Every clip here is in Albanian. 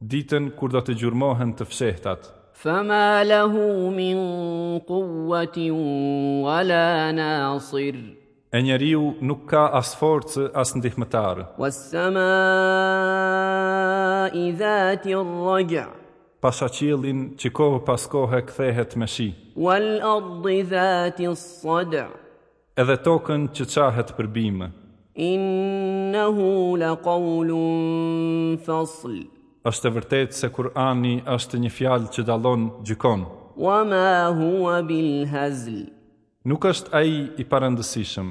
Ditën kur do të gjurmohen të fshehtat. Fama lahu min quwwatin wala nasir. E njeriu nuk ka as forcë as ndihmëtar. Was samaa'i dhati ar-raj'a. Pasha qiellin që kohë pas kohe kthehet me shi. Wal ardi dhati as-sad'a. Edhe tokën që çahet për bimë. Innehu la kaulun fasl. Është e vërtetë se Kur'ani është një fjalë që dallon gjykon. Wa ma huwa bil hazl. Nuk është ai i parëndësishëm.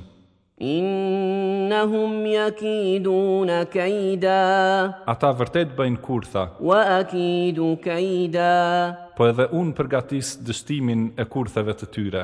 Innahum yakidun kaida. Ata vërtet bëjnë kurtha. Wa akidu kaida. Po edhe unë përgatis dështimin e kurtheve të tyre.